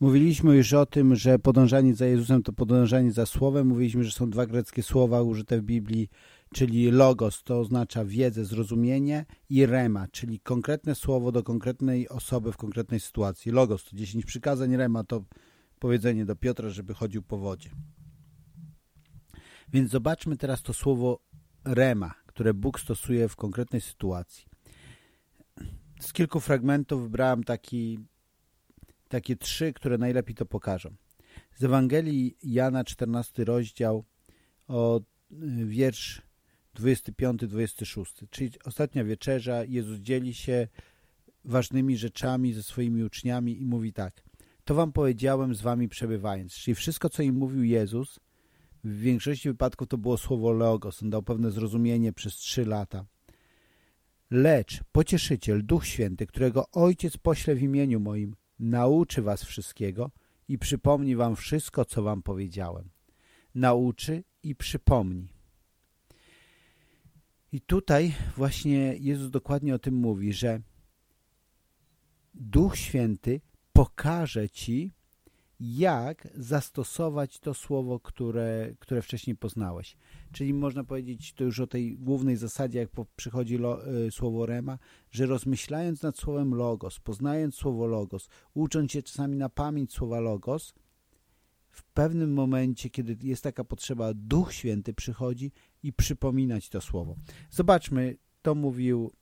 Mówiliśmy już o tym, że podążanie za Jezusem to podążanie za Słowem. Mówiliśmy, że są dwa greckie słowa użyte w Biblii, czyli logos, to oznacza wiedzę, zrozumienie i rema, czyli konkretne słowo do konkretnej osoby w konkretnej sytuacji. Logos to 10 przykazań, rema to powiedzenie do Piotra, żeby chodził po wodzie. Więc zobaczmy teraz to słowo rema, które Bóg stosuje w konkretnej sytuacji. Z kilku fragmentów wybrałem taki, takie trzy, które najlepiej to pokażą. Z Ewangelii Jana, 14 rozdział, od y, wiersz 25-26, czyli ostatnia wieczerza, Jezus dzieli się ważnymi rzeczami ze swoimi uczniami i mówi tak. To wam powiedziałem z wami przebywając. Czyli wszystko, co im mówił Jezus, w większości wypadków to było słowo logos. On dał pewne zrozumienie przez trzy lata. Lecz pocieszyciel, Duch Święty, którego Ojciec pośle w imieniu moim, nauczy was wszystkiego i przypomni wam wszystko, co wam powiedziałem. Nauczy i przypomni. I tutaj właśnie Jezus dokładnie o tym mówi, że Duch Święty pokaże ci, jak zastosować to słowo, które, które wcześniej poznałeś. Czyli można powiedzieć to już o tej głównej zasadzie, jak przychodzi lo, y, słowo rema, że rozmyślając nad słowem logos, poznając słowo logos, ucząc się czasami na pamięć słowa logos, w pewnym momencie, kiedy jest taka potrzeba, Duch Święty przychodzi i przypominać to słowo. Zobaczmy, to mówił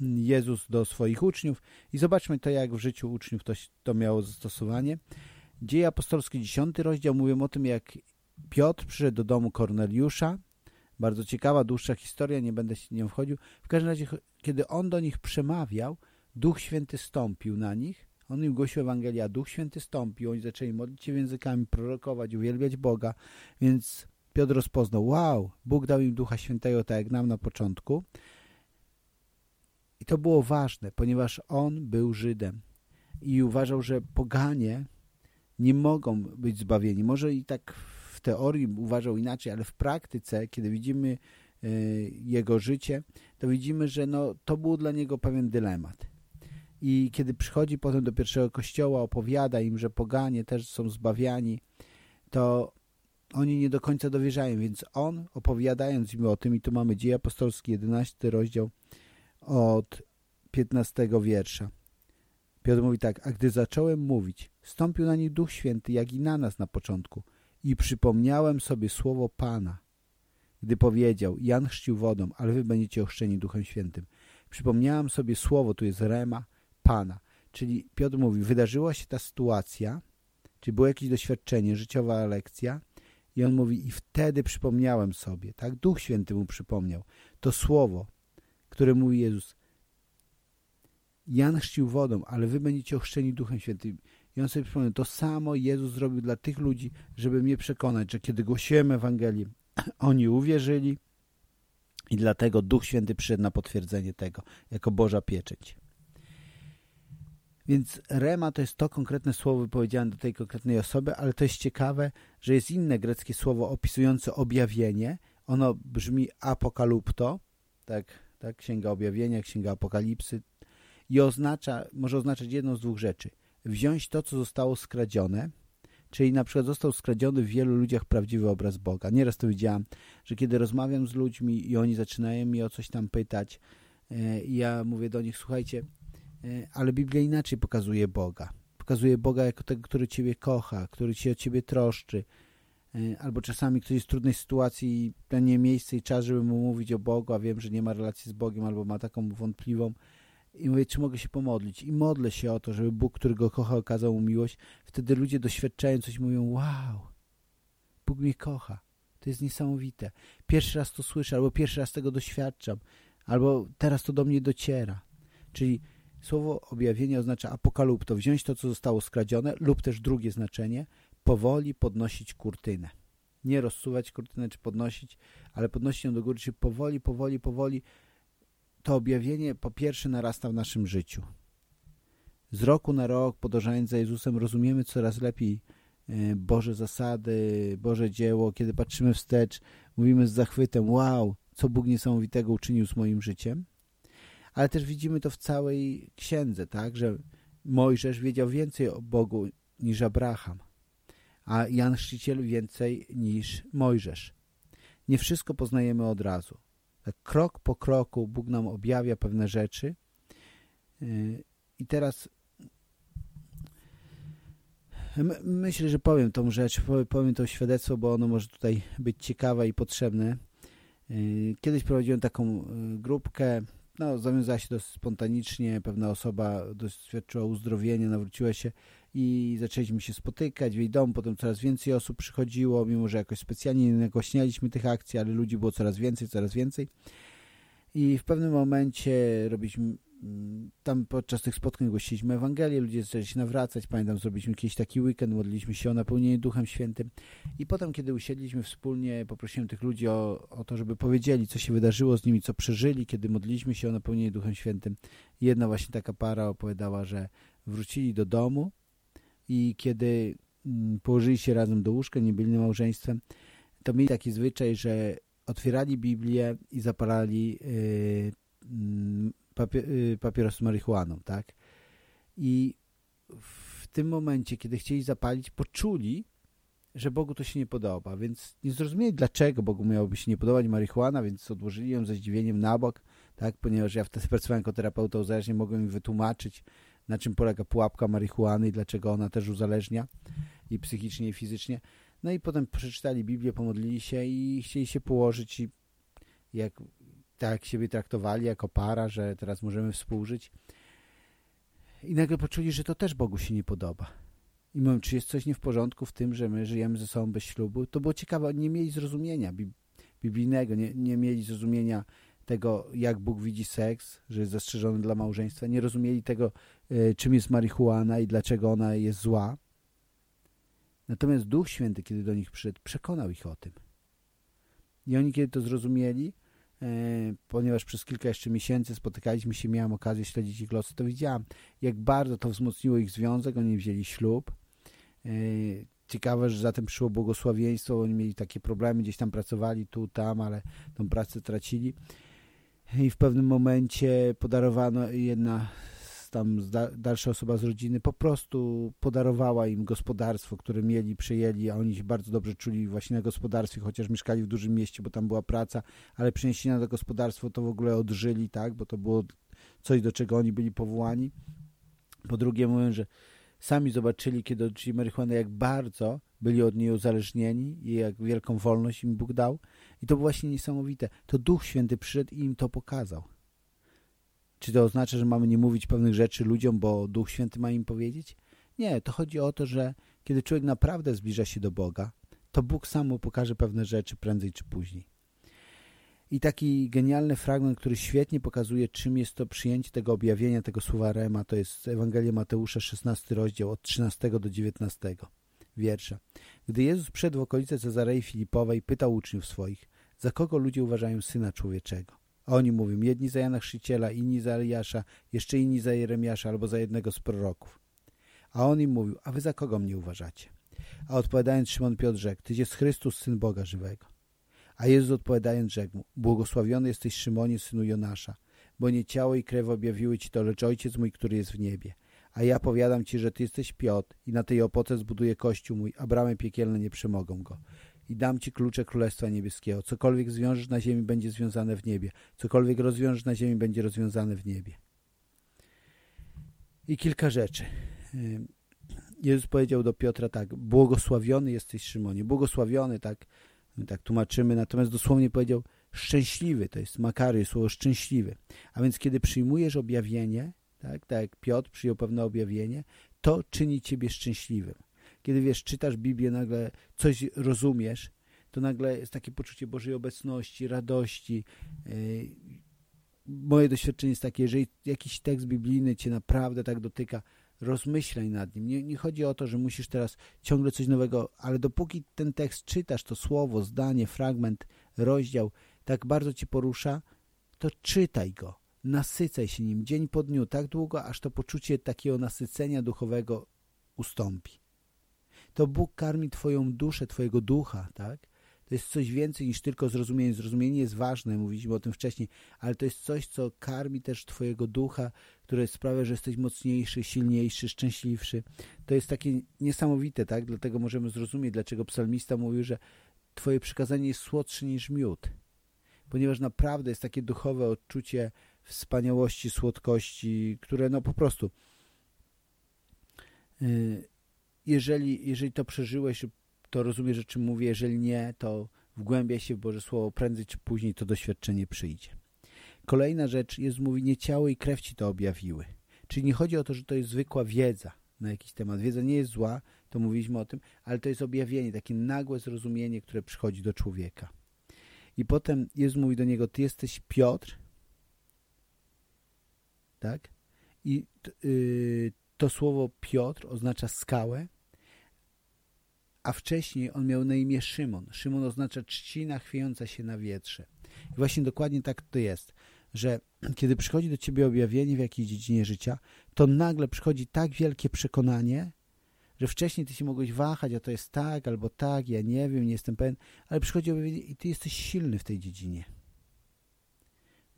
Jezus do swoich uczniów i zobaczmy to, jak w życiu uczniów to, to miało zastosowanie. Dzieje apostolskie, 10 rozdział, mówią o tym, jak Piotr przyszedł do domu Korneliusza. Bardzo ciekawa, dłuższa historia, nie będę się nią wchodził. W każdym razie, kiedy on do nich przemawiał, Duch Święty stąpił na nich. On im głosił Ewangelia, Duch Święty stąpił. Oni zaczęli modlić się językami, prorokować, uwielbiać Boga. Więc Piotr rozpoznał, wow, Bóg dał im Ducha Świętego, tak jak nam na początku. I to było ważne, ponieważ on był Żydem i uważał, że poganie nie mogą być zbawieni. Może i tak w teorii uważał inaczej, ale w praktyce, kiedy widzimy e, jego życie, to widzimy, że no, to był dla niego pewien dylemat. I kiedy przychodzi potem do pierwszego kościoła, opowiada im, że poganie też są zbawiani, to oni nie do końca dowierzają, więc on opowiadając im o tym, i tu mamy Dzieje Apostolskie, 11 rozdział od 15 wiersza. Piotr mówi tak, a gdy zacząłem mówić, stąpił na nich Duch Święty, jak i na nas na początku i przypomniałem sobie słowo Pana, gdy powiedział, Jan chrzcił wodą, ale wy będziecie ochrzczeni Duchem Świętym. Przypomniałem sobie słowo, tu jest rema, Pana. Czyli Piotr mówi, wydarzyła się ta sytuacja, czy było jakieś doświadczenie, życiowa lekcja i on mówi, i wtedy przypomniałem sobie, tak? Duch Święty mu przypomniał. To słowo, które mówi Jezus, Jan chrzcił wodą, ale wy będziecie ochrzczeni Duchem Świętym. I on sobie przypomniał, to samo Jezus zrobił dla tych ludzi, żeby mnie przekonać, że kiedy głosiłem Ewangelię, oni uwierzyli i dlatego Duch Święty przyszedł na potwierdzenie tego, jako Boża pieczęć. Więc rema to jest to konkretne słowo wypowiedziane do tej konkretnej osoby, ale to jest ciekawe, że jest inne greckie słowo opisujące objawienie. Ono brzmi apokalupto, tak, tak, księga objawienia, księga apokalipsy i oznacza, może oznaczać jedną z dwóch rzeczy. Wziąć to, co zostało skradzione, czyli na przykład został skradziony w wielu ludziach prawdziwy obraz Boga. Nieraz to widziałam, że kiedy rozmawiam z ludźmi i oni zaczynają mi o coś tam pytać, e, ja mówię do nich, słuchajcie, E, ale Biblia inaczej pokazuje Boga. Pokazuje Boga jako tego, który Ciebie kocha, który się o Ciebie troszczy. E, albo czasami ktoś jest w trudnej sytuacji i to nie miejsce i czas, żeby mu mówić o Bogu, a wiem, że nie ma relacji z Bogiem albo ma taką wątpliwą. I mówię, czy mogę się pomodlić? I modlę się o to, żeby Bóg, który go kocha, okazał mu miłość. Wtedy ludzie doświadczają coś mówią, wow, Bóg mnie kocha. To jest niesamowite. Pierwszy raz to słyszę, albo pierwszy raz tego doświadczam, albo teraz to do mnie dociera. Czyli Słowo objawienie oznacza apokalupto, wziąć to, co zostało skradzione lub też drugie znaczenie, powoli podnosić kurtynę. Nie rozsuwać kurtynę czy podnosić, ale podnosić ją do góry, czyli powoli, powoli, powoli to objawienie po pierwsze narasta w naszym życiu. Z roku na rok, podążając za Jezusem, rozumiemy coraz lepiej e, Boże zasady, Boże dzieło. Kiedy patrzymy wstecz, mówimy z zachwytem, wow, co Bóg niesamowitego uczynił z moim życiem ale też widzimy to w całej księdze, tak, że Mojżesz wiedział więcej o Bogu niż Abraham, a Jan Chrzciciel więcej niż Mojżesz. Nie wszystko poznajemy od razu. Krok po kroku Bóg nam objawia pewne rzeczy. Yy, i teraz myślę, że powiem tą rzecz, powiem to świadectwo, bo ono może tutaj być ciekawe i potrzebne. Yy, kiedyś prowadziłem taką yy, grupkę, no, zawiązała się dość spontanicznie, pewna osoba doświadczyła uzdrowienia, nawróciła się i zaczęliśmy się spotykać w jej domu, potem coraz więcej osób przychodziło, mimo że jakoś specjalnie nie nagłaśnialiśmy tych akcji, ale ludzi było coraz więcej, coraz więcej. I w pewnym momencie robiliśmy Mm, tam podczas tych spotkań głosiliśmy Ewangelię, ludzie zaczęli się nawracać, pamiętam, zrobiliśmy jakiś taki weekend, modliliśmy się o napełnienie Duchem Świętym i potem, kiedy usiedliśmy wspólnie, poprosiłem tych ludzi o, o to, żeby powiedzieli, co się wydarzyło z nimi, co przeżyli, kiedy modliliśmy się o napełnienie Duchem Świętym. Jedna właśnie taka para opowiadała, że wrócili do domu i kiedy mm, położyli się razem do łóżka, nie byli małżeństwem, to mieli taki zwyczaj, że otwierali Biblię i zapalali yy, papier, y, papieros marihuaną, tak? I w tym momencie, kiedy chcieli zapalić, poczuli, że Bogu to się nie podoba, więc nie zrozumieli, dlaczego Bogu miałoby się nie podobać marihuana, więc odłożyli ją ze zdziwieniem na bok, tak? ponieważ ja wtedy pracowałem jako terapeuta uzależnień, mogłem im wytłumaczyć, na czym polega pułapka marihuany i dlaczego ona też uzależnia i psychicznie, i fizycznie. No i potem przeczytali Biblię, pomodlili się i chcieli się położyć i jak tak siebie traktowali jako para, że teraz możemy współżyć. I nagle poczuli, że to też Bogu się nie podoba. I mówią, czy jest coś nie w porządku w tym, że my żyjemy ze sobą bez ślubu? To było ciekawe, nie mieli zrozumienia biblijnego, nie, nie mieli zrozumienia tego, jak Bóg widzi seks, że jest zastrzeżony dla małżeństwa, nie rozumieli tego, czym jest marihuana i dlaczego ona jest zła. Natomiast Duch Święty, kiedy do nich przyszedł, przekonał ich o tym. I oni, kiedy to zrozumieli, E, ponieważ przez kilka jeszcze miesięcy spotykaliśmy się, miałem okazję śledzić ich losy, to widziałem, jak bardzo to wzmocniło ich związek, oni wzięli ślub. E, ciekawe, że zatem przyszło błogosławieństwo, oni mieli takie problemy, gdzieś tam pracowali, tu, tam, ale tą pracę tracili. I w pewnym momencie podarowano jedna tam dalsza osoba z rodziny po prostu podarowała im gospodarstwo, które mieli, przejęli, a oni się bardzo dobrze czuli właśnie na gospodarstwie, chociaż mieszkali w dużym mieście, bo tam była praca, ale przeniesienie na to gospodarstwo to w ogóle odżyli, tak, bo to było coś, do czego oni byli powołani. Po drugie mówią, że sami zobaczyli, kiedy odżyli marihuanę, jak bardzo byli od niej uzależnieni i jak wielką wolność im Bóg dał. I to było właśnie niesamowite. To Duch Święty przyszedł i im to pokazał. Czy to oznacza, że mamy nie mówić pewnych rzeczy ludziom, bo Duch Święty ma im powiedzieć? Nie, to chodzi o to, że kiedy człowiek naprawdę zbliża się do Boga, to Bóg sam mu pokaże pewne rzeczy prędzej czy później. I taki genialny fragment, który świetnie pokazuje, czym jest to przyjęcie tego objawienia, tego słowa Rema, to jest Ewangelia Mateusza, 16 rozdział, od 13 do 19 wiersza. Gdy Jezus wszedł w okolice Cezarei Filipowej, pytał uczniów swoich, za kogo ludzie uważają Syna Człowieczego? A oni mówią, jedni za Jana Chrzciciela, inni za Eliasza, jeszcze inni za Jeremiasza albo za jednego z proroków. A on im mówił, a wy za kogo mnie uważacie? A odpowiadając Szymon Piotr rzekł, Tyś jest Chrystus, Syn Boga żywego. A Jezus odpowiadając rzekł mu, błogosławiony jesteś Szymonie, synu Jonasza, bo nie ciało i krew objawiły ci to, lecz Ojciec mój, który jest w niebie. A ja powiadam ci, że ty jesteś Piotr i na tej opoce zbuduję kościół mój, a bramy piekielne nie przemogą go i dam Ci klucze Królestwa Niebieskiego. Cokolwiek zwiążesz na ziemi, będzie związane w niebie. Cokolwiek rozwiążesz na ziemi, będzie rozwiązane w niebie. I kilka rzeczy. Jezus powiedział do Piotra tak, błogosławiony jesteś Szymonie. Błogosławiony, tak, tak tłumaczymy, natomiast dosłownie powiedział szczęśliwy, to jest makary, słowo szczęśliwy. A więc kiedy przyjmujesz objawienie, tak, tak jak Piotr przyjął pewne objawienie, to czyni Ciebie szczęśliwym kiedy wiesz, czytasz Biblię, nagle coś rozumiesz, to nagle jest takie poczucie Bożej obecności, radości. Yy, moje doświadczenie jest takie, jeżeli jakiś tekst biblijny cię naprawdę tak dotyka, rozmyślaj nad nim. Nie, nie, chodzi o to, że musisz teraz ciągle coś nowego, ale dopóki ten tekst czytasz, to słowo, zdanie, fragment, rozdział tak bardzo cię porusza, to czytaj go. Nasycaj się nim dzień po dniu, tak długo, aż to poczucie takiego nasycenia duchowego ustąpi to Bóg karmi twoją duszę, twojego ducha, tak? To jest coś więcej niż tylko zrozumienie. Zrozumienie jest ważne, mówiliśmy o tym wcześniej, ale to jest coś, co karmi też twojego ducha, które sprawia, że jesteś mocniejszy, silniejszy, szczęśliwszy. To jest takie niesamowite, tak? Dlatego możemy zrozumieć, dlaczego psalmista mówił, że twoje przykazanie jest słodsze niż miód. Ponieważ naprawdę jest takie duchowe odczucie wspaniałości, słodkości, które no po prostu y, jeżeli, jeżeli to przeżyłeś, to rozumiesz, o czym mówię. Jeżeli nie, to wgłębia się w Boże Słowo. Prędzej czy później to doświadczenie przyjdzie. Kolejna rzecz jest, mówi, nie ciało i krew ci to objawiły. Czyli nie chodzi o to, że to jest zwykła wiedza na jakiś temat. Wiedza nie jest zła, to mówiliśmy o tym, ale to jest objawienie, takie nagłe zrozumienie, które przychodzi do człowieka. I potem Jezus mówi do niego, ty jesteś Piotr, tak? I yy, to słowo Piotr oznacza skałę, a wcześniej on miał na imię Szymon. Szymon oznacza trzcina chwiejąca się na wietrze. I właśnie dokładnie tak to jest, że kiedy przychodzi do ciebie objawienie w jakiejś dziedzinie życia, to nagle przychodzi tak wielkie przekonanie, że wcześniej ty się mogłeś wahać, a to jest tak albo tak, ja nie wiem, nie jestem pewien, ale przychodzi objawienie i ty jesteś silny w tej dziedzinie.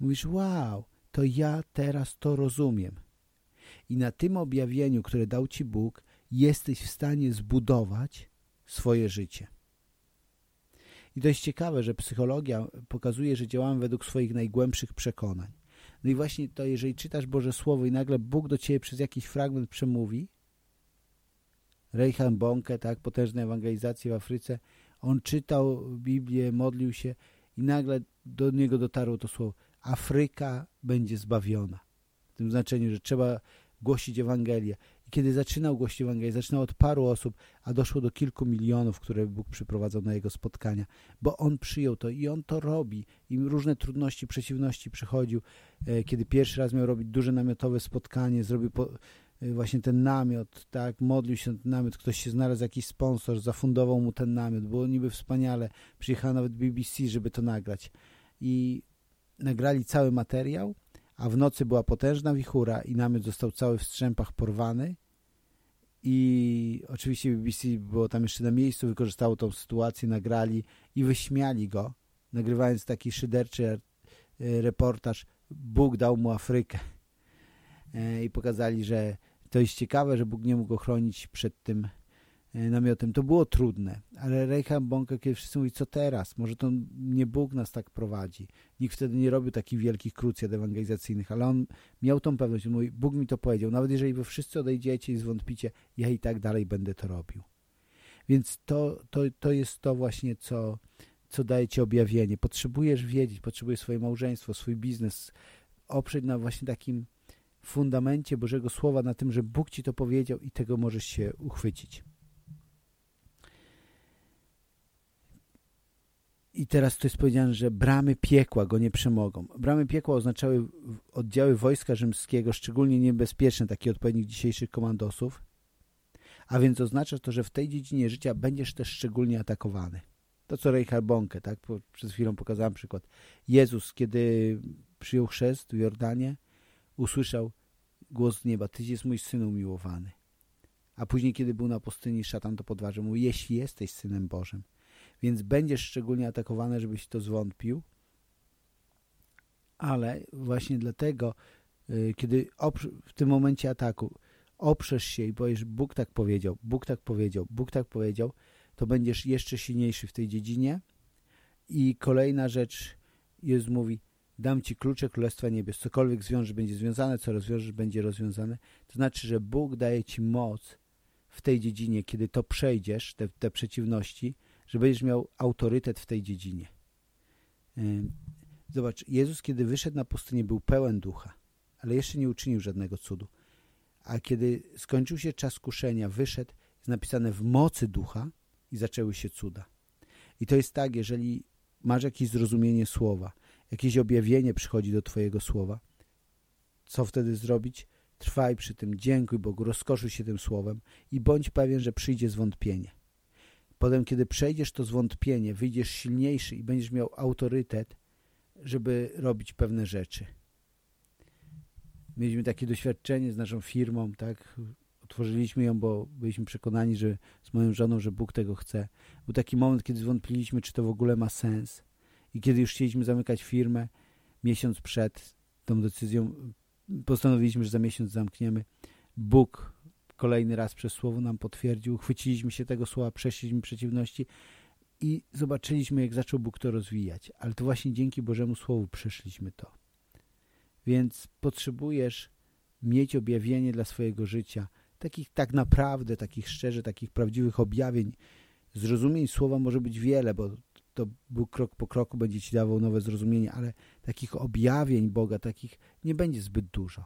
Mówisz, wow, to ja teraz to rozumiem. I na tym objawieniu, które dał ci Bóg, jesteś w stanie zbudować swoje życie. I to jest ciekawe, że psychologia pokazuje, że działamy według swoich najgłębszych przekonań. No i właśnie to, jeżeli czytasz Boże Słowo i nagle Bóg do ciebie przez jakiś fragment przemówi, Reinhard Bonke, tak, potężne ewangelizacje w Afryce, on czytał Biblię, modlił się i nagle do niego dotarło to słowo Afryka będzie zbawiona. W tym znaczeniu, że trzeba głosić Ewangelię. I kiedy zaczynał głosić Ewangelię, zaczynał od paru osób, a doszło do kilku milionów, które Bóg przyprowadzał na jego spotkania, bo on przyjął to i on to robi. I różne trudności, przeciwności przychodził. E, kiedy pierwszy raz miał robić duże namiotowe spotkanie, zrobił e, właśnie ten namiot, tak, modlił się ten namiot, ktoś się znalazł, jakiś sponsor, zafundował mu ten namiot, było niby wspaniale, przyjechał nawet BBC, żeby to nagrać. I nagrali cały materiał a w nocy była potężna wichura i namiot został cały w strzępach porwany. I oczywiście BBC było tam jeszcze na miejscu, wykorzystało tą sytuację, nagrali i wyśmiali go, nagrywając taki szyderczy e, reportaż Bóg dał mu Afrykę. E, i pokazali, że to jest ciekawe, że Bóg nie mógł go chronić przed tym namiotem. To było trudne, ale Reinhard Bonke, kiedy wszyscy mówili, co teraz? Może to nie Bóg nas tak prowadzi. Nikt wtedy nie robił takich wielkich krucjat ewangelizacyjnych, ale on miał tą pewność. Mówi, Bóg mi to powiedział. Nawet jeżeli wy wszyscy odejdziecie i zwątpicie, ja i tak dalej będę to robił. Więc to, to, to jest to właśnie, co, co daje ci objawienie. Potrzebujesz wiedzieć, potrzebujesz swoje małżeństwo, swój biznes oprzeć na właśnie takim fundamencie Bożego Słowa, na tym, że Bóg ci to powiedział i tego możesz się uchwycić. I teraz tu jest powiedziane, że bramy piekła go nie przemogą. Bramy piekła oznaczały oddziały wojska rzymskiego, szczególnie niebezpieczne, taki odpowiednik dzisiejszych komandosów. A więc oznacza to, że w tej dziedzinie życia będziesz też szczególnie atakowany. To co Reinhard Bonke, tak? Przed chwilą pokazałem przykład. Jezus, kiedy przyjął chrzest w Jordanie, usłyszał głos z nieba, Tyś jest mój syn umiłowany. A później, kiedy był na pustyni, szatan to podważył. Mówi, jeśli jesteś synem Bożym, więc będziesz szczególnie atakowany, żebyś to zwątpił. Ale właśnie dlatego, y, kiedy w tym momencie ataku oprzesz się i powiesz, Bóg tak powiedział, Bóg tak powiedział, Bóg tak powiedział, to będziesz jeszcze silniejszy w tej dziedzinie. I kolejna rzecz, Jezus mówi, dam Ci klucze Królestwa Niebios. Cokolwiek zwiążesz, będzie związane, co rozwiążesz, będzie rozwiązane. To znaczy, że Bóg daje Ci moc w tej dziedzinie, kiedy to przejdziesz, te, te przeciwności, że będziesz miał autorytet w tej dziedzinie. Zobacz, Jezus, kiedy wyszedł na pustynię, był pełen ducha, ale jeszcze nie uczynił żadnego cudu. A kiedy skończył się czas kuszenia, wyszedł, jest napisane w mocy ducha i zaczęły się cuda. I to jest tak, jeżeli masz jakieś zrozumienie słowa, jakieś objawienie przychodzi do twojego słowa, co wtedy zrobić? Trwaj przy tym, dziękuj Bogu, rozkoszuj się tym słowem i bądź pewien, że przyjdzie zwątpienie. Potem, kiedy przejdziesz to zwątpienie, wyjdziesz silniejszy i będziesz miał autorytet, żeby robić pewne rzeczy. Mieliśmy takie doświadczenie z naszą firmą, tak? Otworzyliśmy ją, bo byliśmy przekonani, że z moją żoną, że Bóg tego chce. Był taki moment, kiedy zwątpiliśmy, czy to w ogóle ma sens. I kiedy już chcieliśmy zamykać firmę, miesiąc przed tą decyzją, postanowiliśmy, że za miesiąc zamkniemy. Bóg kolejny raz przez słowo nam potwierdził. Chwyciliśmy się tego słowa, przeszliśmy przeciwności i zobaczyliśmy, jak zaczął Bóg to rozwijać. Ale to właśnie dzięki Bożemu Słowu przeszliśmy to. Więc potrzebujesz mieć objawienie dla swojego życia, takich tak naprawdę, takich szczerze, takich prawdziwych objawień. Zrozumień słowa może być wiele, bo to Bóg krok po kroku będzie ci dawał nowe zrozumienie, ale takich objawień Boga, takich nie będzie zbyt dużo.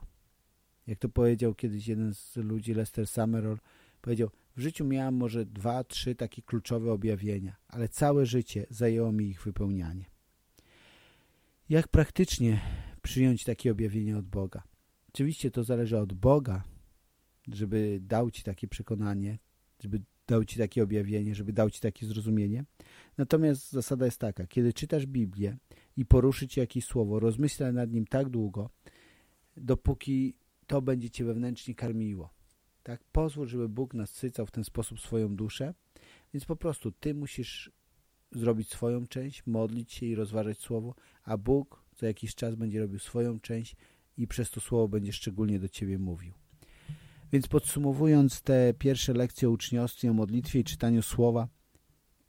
Jak to powiedział kiedyś jeden z ludzi, Lester Summerall, powiedział, w życiu miałem może dwa, trzy takie kluczowe objawienia, ale całe życie zajęło mi ich wypełnianie. Jak praktycznie przyjąć takie objawienie od Boga? Oczywiście to zależy od Boga, żeby dał ci takie przekonanie, żeby dał ci takie objawienie, żeby dał ci takie zrozumienie. Natomiast zasada jest taka, kiedy czytasz Biblię i poruszy ci jakieś słowo, rozmyślaj nad nim tak długo, dopóki to będzie cię wewnętrznie karmiło. Tak? Pozwól, żeby Bóg nasycał w ten sposób swoją duszę, więc po prostu ty musisz zrobić swoją część, modlić się i rozważać słowo, a Bóg za jakiś czas będzie robił swoją część i przez to słowo będzie szczególnie do ciebie mówił. Więc podsumowując te pierwsze lekcje o uczniostwie, o modlitwie i czytaniu słowa,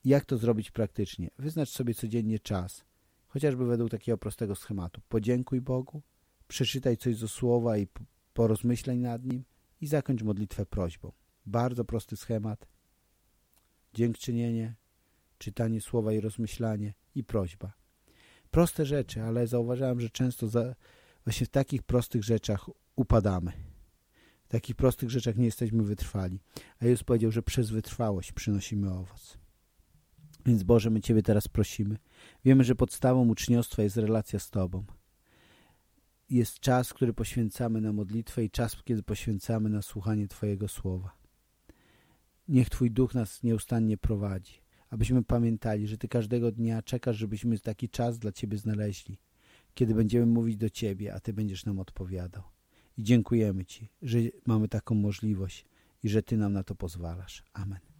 jak to zrobić praktycznie? Wyznacz sobie codziennie czas, chociażby według takiego prostego schematu. Podziękuj Bogu, przeczytaj coś ze słowa i porozmyślaj nad nim i zakończ modlitwę prośbą. Bardzo prosty schemat. Dziękczynienie, czytanie słowa i rozmyślanie i prośba. Proste rzeczy, ale zauważałem, że często za, właśnie w takich prostych rzeczach upadamy. W takich prostych rzeczach nie jesteśmy wytrwali. A Jezus powiedział, że przez wytrwałość przynosimy owoc. Więc Boże, my Ciebie teraz prosimy. Wiemy, że podstawą uczniostwa jest relacja z Tobą. Jest czas, który poświęcamy na modlitwę i czas, kiedy poświęcamy na słuchanie Twojego słowa. Niech Twój duch nas nieustannie prowadzi, abyśmy pamiętali, że Ty każdego dnia czekasz, żebyśmy taki czas dla Ciebie znaleźli, kiedy będziemy mówić do Ciebie, a Ty będziesz nam odpowiadał. I dziękujemy Ci, że mamy taką możliwość i że Ty nam na to pozwalasz. Amen.